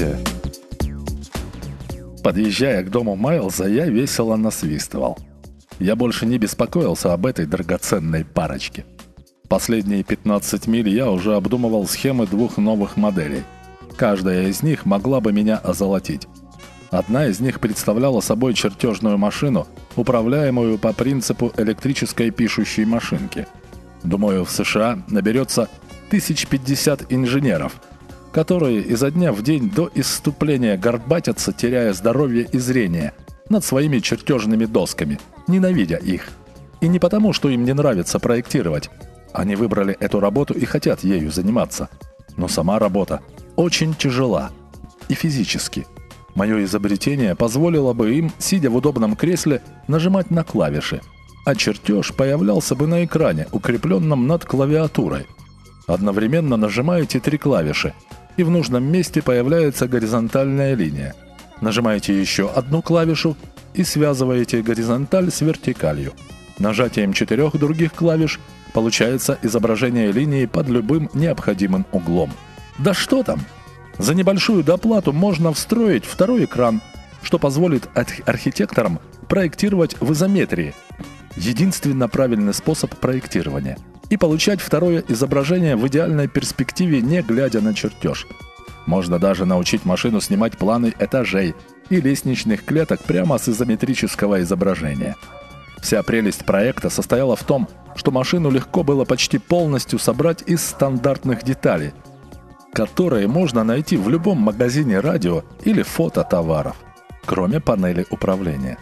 Здравствуйте. Подъезжая к дому Майлза, я весело насвистывал. Я больше не беспокоился об этой драгоценной парочке. Последние 15 миль я уже обдумывал схемы двух новых моделей. Каждая из них могла бы меня озолотить. Одна из них представляла собой чертежную машину, управляемую по принципу электрической пишущей машинки. Думаю, в США наберется 1050 инженеров, которые изо дня в день до исступления горбатятся, теряя здоровье и зрение, над своими чертежными досками, ненавидя их. И не потому, что им не нравится проектировать. Они выбрали эту работу и хотят ею заниматься. Но сама работа очень тяжела. И физически – Мое изобретение позволило бы им, сидя в удобном кресле, нажимать на клавиши, а чертеж появлялся бы на экране, укрепленном над клавиатурой. Одновременно нажимаете три клавиши, и в нужном месте появляется горизонтальная линия. Нажимаете еще одну клавишу и связываете горизонталь с вертикалью. Нажатием четырех других клавиш получается изображение линии под любым необходимым углом. Да что там! За небольшую доплату можно встроить второй экран, что позволит архитекторам проектировать в изометрии. Единственно правильный способ проектирования. И получать второе изображение в идеальной перспективе, не глядя на чертеж. Можно даже научить машину снимать планы этажей и лестничных клеток прямо с изометрического изображения. Вся прелесть проекта состояла в том, что машину легко было почти полностью собрать из стандартных деталей – которые можно найти в любом магазине радио или фототоваров, кроме панели управления.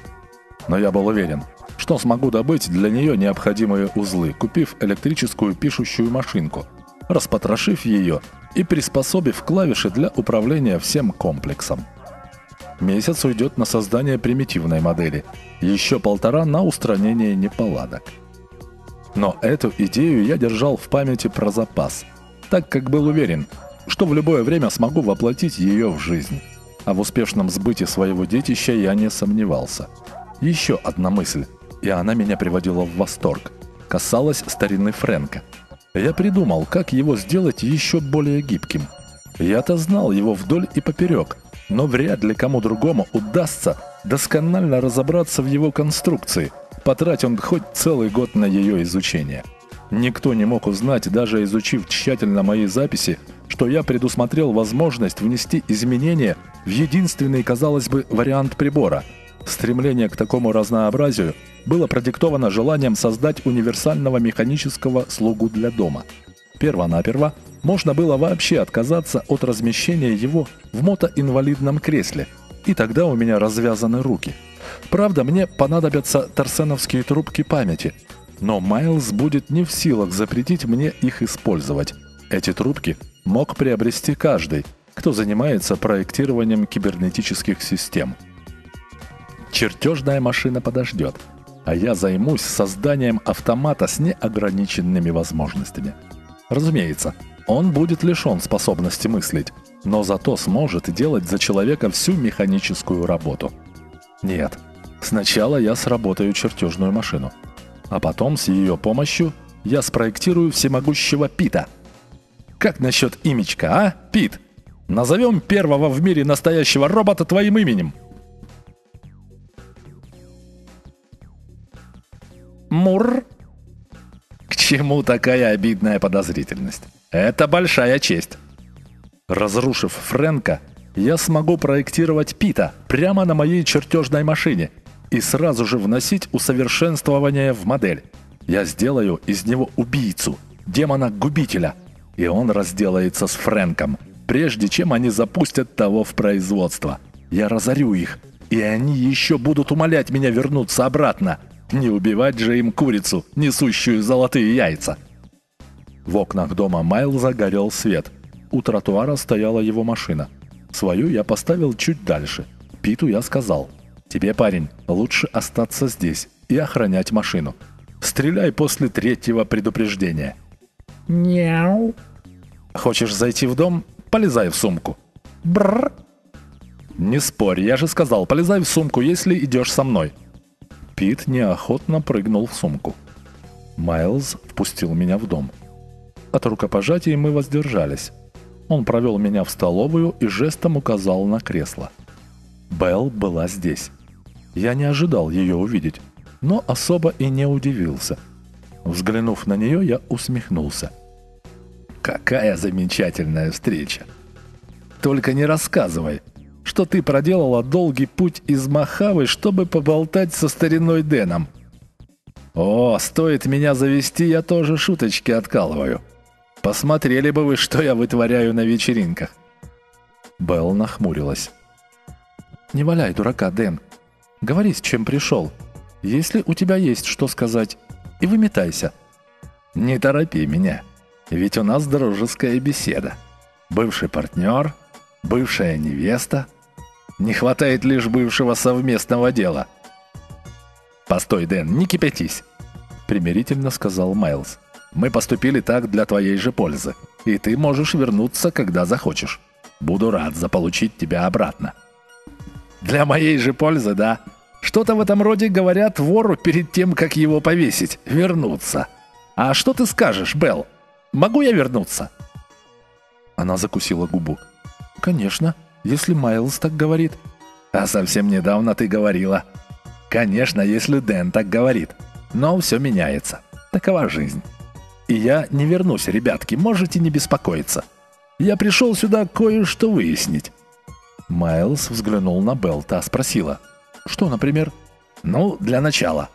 Но я был уверен, что смогу добыть для нее необходимые узлы, купив электрическую пишущую машинку, распотрошив ее и приспособив клавиши для управления всем комплексом. Месяц уйдет на создание примитивной модели, еще полтора на устранение неполадок. Но эту идею я держал в памяти про запас, так как был уверен – что в любое время смогу воплотить ее в жизнь. А в успешном сбыте своего детища я не сомневался. Еще одна мысль, и она меня приводила в восторг, касалась старины Фрэнка. Я придумал, как его сделать еще более гибким. Я-то знал его вдоль и поперек, но вряд ли кому другому удастся досконально разобраться в его конструкции, потратя он хоть целый год на ее изучение. Никто не мог узнать, даже изучив тщательно мои записи, что я предусмотрел возможность внести изменения в единственный, казалось бы, вариант прибора. Стремление к такому разнообразию было продиктовано желанием создать универсального механического слугу для дома. Первонаперво можно было вообще отказаться от размещения его в мотоинвалидном кресле, и тогда у меня развязаны руки. Правда, мне понадобятся торсеновские трубки памяти, но Майлз будет не в силах запретить мне их использовать. Эти трубки мог приобрести каждый, кто занимается проектированием кибернетических систем. Чертежная машина подождет, а я займусь созданием автомата с неограниченными возможностями. Разумеется, он будет лишен способности мыслить, но зато сможет делать за человека всю механическую работу. Нет, сначала я сработаю чертежную машину, а потом с ее помощью я спроектирую всемогущего Пита – как насчет имечка, а, Пит? Назовем первого в мире настоящего робота твоим именем. Мур. К чему такая обидная подозрительность? Это большая честь. Разрушив Фрэнка, я смогу проектировать Пита прямо на моей чертежной машине и сразу же вносить усовершенствование в модель. Я сделаю из него убийцу, демона-губителя – и он разделается с Фрэнком, прежде чем они запустят того в производство. Я разорю их, и они еще будут умолять меня вернуться обратно. Не убивать же им курицу, несущую золотые яйца. В окнах дома Майлза горел свет. У тротуара стояла его машина. Свою я поставил чуть дальше. Питу я сказал, «Тебе, парень, лучше остаться здесь и охранять машину. Стреляй после третьего предупреждения». «Няу», Хочешь зайти в дом? Полезай в сумку. Бррр. Не спорь, я же сказал, полезай в сумку, если идешь со мной. Пит неохотно прыгнул в сумку. Майлз впустил меня в дом. От рукопожатий мы воздержались. Он провел меня в столовую и жестом указал на кресло. Белл была здесь. Я не ожидал ее увидеть, но особо и не удивился. Взглянув на нее, я усмехнулся. «Какая замечательная встреча! Только не рассказывай, что ты проделала долгий путь из Махавы, чтобы поболтать со стариной Дэном. О, стоит меня завести, я тоже шуточки откалываю. Посмотрели бы вы, что я вытворяю на вечеринках. Белл нахмурилась. «Не валяй дурака, Дэн. Говори, с чем пришел. Если у тебя есть что сказать, и выметайся». «Не торопи меня, ведь у нас дружеская беседа. Бывший партнер, бывшая невеста — не хватает лишь бывшего совместного дела. «Постой, Дэн, не кипятись», — примирительно сказал Майлз. «Мы поступили так для твоей же пользы, и ты можешь вернуться, когда захочешь. Буду рад заполучить тебя обратно». «Для моей же пользы, да? Что-то в этом роде говорят вору перед тем, как его повесить, вернуться. А что ты скажешь, Белл? Могу я вернуться?» Она закусила губу. «Конечно», если Майлз так говорит. А совсем недавно ты говорила. Конечно, если Дэн так говорит. Но все меняется. Такова жизнь. И я не вернусь, ребятки, можете не беспокоиться. Я пришел сюда кое-что выяснить. Майлз взглянул на Белта, спросила. Что, например? Ну, для начала.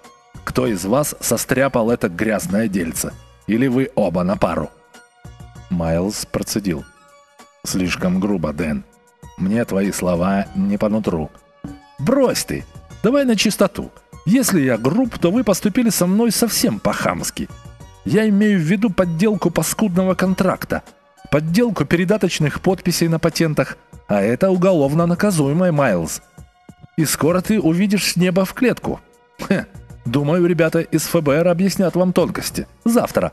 Кто из вас состряпал это грязное дельце? Или вы оба на пару? Майлз процедил. Слишком грубо, Дэн. Мне твои слова не по нутру. Брось ты! Давай на чистоту. Если я груб, то вы поступили со мной совсем по-хамски. Я имею в виду подделку паскудного контракта, подделку передаточных подписей на патентах, а это уголовно наказуемое, Майлз. И скоро ты увидишь с неба в клетку. Хе, думаю, ребята из ФБР объяснят вам тонкости. Завтра.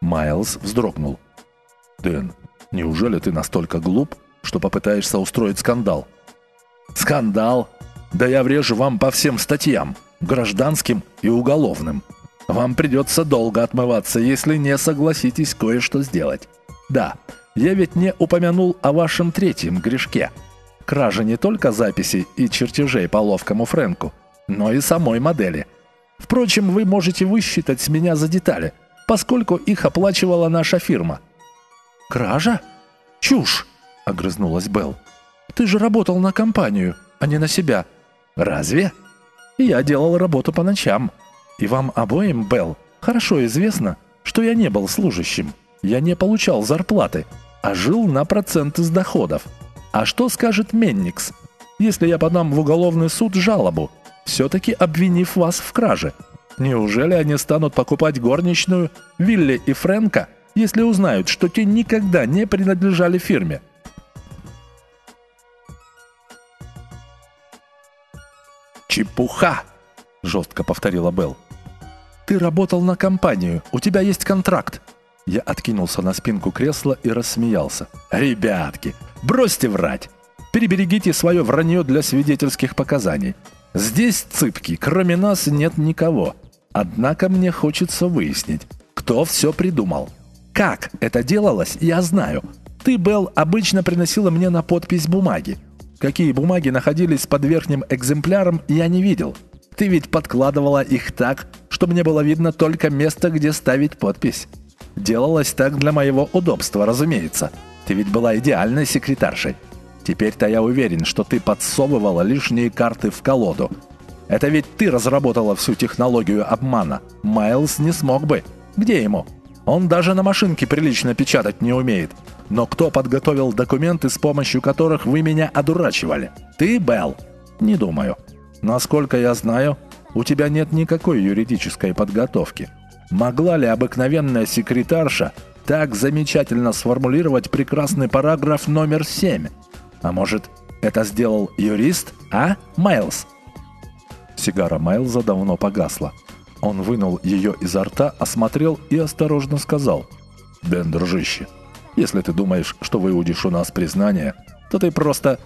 Майлз вздрогнул. Дэн, неужели ты настолько глуп, что попытаешься устроить скандал. Скандал? Да я врежу вам по всем статьям, гражданским и уголовным. Вам придется долго отмываться, если не согласитесь кое-что сделать. Да, я ведь не упомянул о вашем третьем грешке. Кража не только записей и чертежей по ловкому Фрэнку, но и самой модели. Впрочем, вы можете высчитать с меня за детали, поскольку их оплачивала наша фирма. Кража? Чушь! — огрызнулась Белл. «Ты же работал на компанию, а не на себя». «Разве?» «Я делал работу по ночам. И вам обоим, Белл, хорошо известно, что я не был служащим. Я не получал зарплаты, а жил на проценты с доходов. А что скажет Менникс, если я подам в уголовный суд жалобу, все-таки обвинив вас в краже? Неужели они станут покупать горничную Вилли и Фрэнка, если узнают, что те никогда не принадлежали фирме?» «Чепуха!» – жестко повторила Белл. «Ты работал на компанию, у тебя есть контракт». Я откинулся на спинку кресла и рассмеялся. «Ребятки, бросьте врать! Переберегите свое вранье для свидетельских показаний. Здесь, цыпки, кроме нас нет никого. Однако мне хочется выяснить, кто все придумал. Как это делалось, я знаю. Ты, Белл, обычно приносила мне на подпись бумаги. Какие бумаги находились под верхним экземпляром, я не видел. Ты ведь подкладывала их так, что мне было видно только место, где ставить подпись. Делалось так для моего удобства, разумеется. Ты ведь была идеальной секретаршей. Теперь-то я уверен, что ты подсовывала лишние карты в колоду. Это ведь ты разработала всю технологию обмана. Майлз не смог бы. Где ему? Он даже на машинке прилично печатать не умеет. Но кто подготовил документы, с помощью которых вы меня одурачивали? Ты, Белл? Не думаю. Насколько я знаю, у тебя нет никакой юридической подготовки. Могла ли обыкновенная секретарша так замечательно сформулировать прекрасный параграф номер 7? А может, это сделал юрист, а, Майлз? Сигара Майлза давно погасла. Он вынул ее изо рта, осмотрел и осторожно сказал. «Бен, дружище, если ты думаешь, что выудишь у нас признание, то ты просто...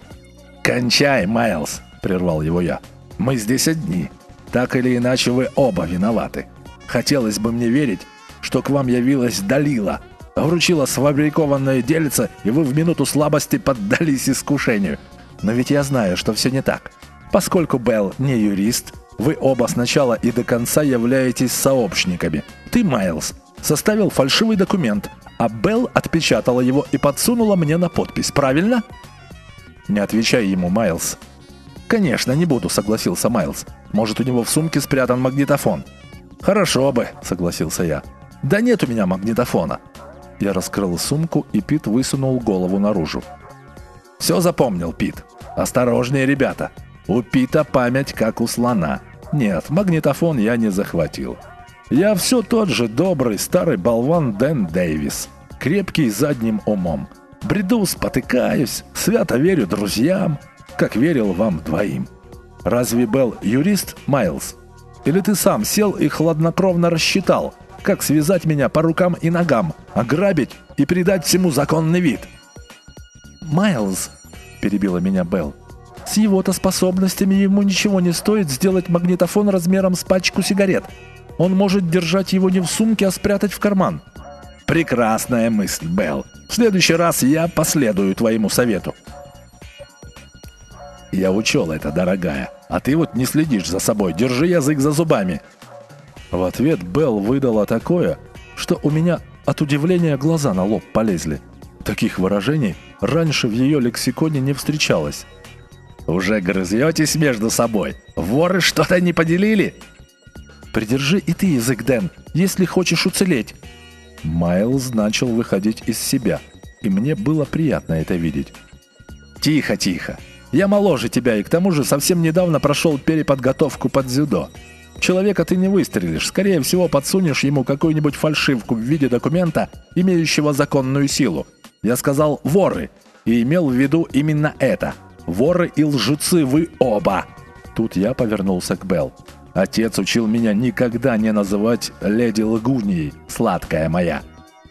«Кончай, Майлз!» — прервал его я. «Мы здесь одни. Так или иначе вы оба виноваты. Хотелось бы мне верить, что к вам явилась Далила, вручила сфабрикованное дельце, и вы в минуту слабости поддались искушению. Но ведь я знаю, что все не так. Поскольку Белл не юрист, вы оба сначала и до конца являетесь сообщниками. Ты, Майлз, составил фальшивый документ, а Белл отпечатала его и подсунула мне на подпись. Правильно? Не отвечай ему, Майлз. Конечно, не буду, согласился Майлз. Может, у него в сумке спрятан магнитофон. Хорошо бы, согласился я. Да нет у меня магнитофона. Я раскрыл сумку, и Пит высунул голову наружу. Все запомнил, Пит. Осторожнее, ребята. У Пита память как у слона. Нет, магнитофон я не захватил. Я все тот же добрый старый болван Дэн Дэвис. Крепкий задним умом. Бреду, спотыкаюсь, свято верю друзьям, как верил вам двоим. Разве был юрист Майлз? Или ты сам сел и хладнокровно рассчитал, как связать меня по рукам и ногам, ограбить и придать всему законный вид? «Майлз», — перебила меня Белл, — «с его-то способностями ему ничего не стоит сделать магнитофон размером с пачку сигарет. Он может держать его не в сумке, а спрятать в карман». «Прекрасная мысль, Белл. В следующий раз я последую твоему совету». «Я учел это, дорогая. А ты вот не следишь за собой. Держи язык за зубами». В ответ Белл выдала такое, что у меня от удивления глаза на лоб полезли. Таких выражений раньше в ее лексиконе не встречалось. «Уже грызетесь между собой? Воры что-то не поделили?» «Придержи и ты язык, Дэн, если хочешь уцелеть». Майлз начал выходить из себя, и мне было приятно это видеть. «Тихо, тихо. Я моложе тебя и к тому же совсем недавно прошел переподготовку под дзюдо. Человека ты не выстрелишь, скорее всего подсунешь ему какую-нибудь фальшивку в виде документа, имеющего законную силу. Я сказал «воры» и имел в виду именно это. Воры и лжецы вы оба. Тут я повернулся к Белл. Отец учил меня никогда не называть леди лгуньей, сладкая моя.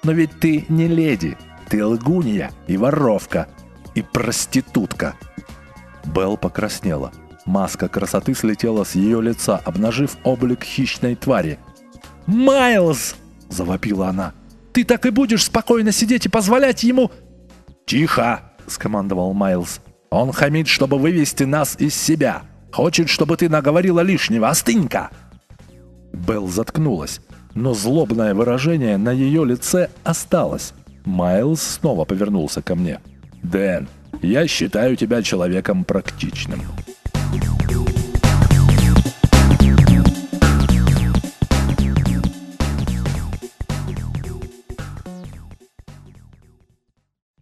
Но ведь ты не леди, ты лгунья и воровка, и проститутка. Белл покраснела. Маска красоты слетела с ее лица, обнажив облик хищной твари. «Майлз!» – завопила она. «Ты так и будешь спокойно сидеть и позволять ему...» «Тихо!» – скомандовал Майлз. «Он хамит, чтобы вывести нас из себя. Хочет, чтобы ты наговорила лишнего. Остынь-ка!» Белл заткнулась, но злобное выражение на ее лице осталось. Майлз снова повернулся ко мне. «Дэн, я считаю тебя человеком практичным.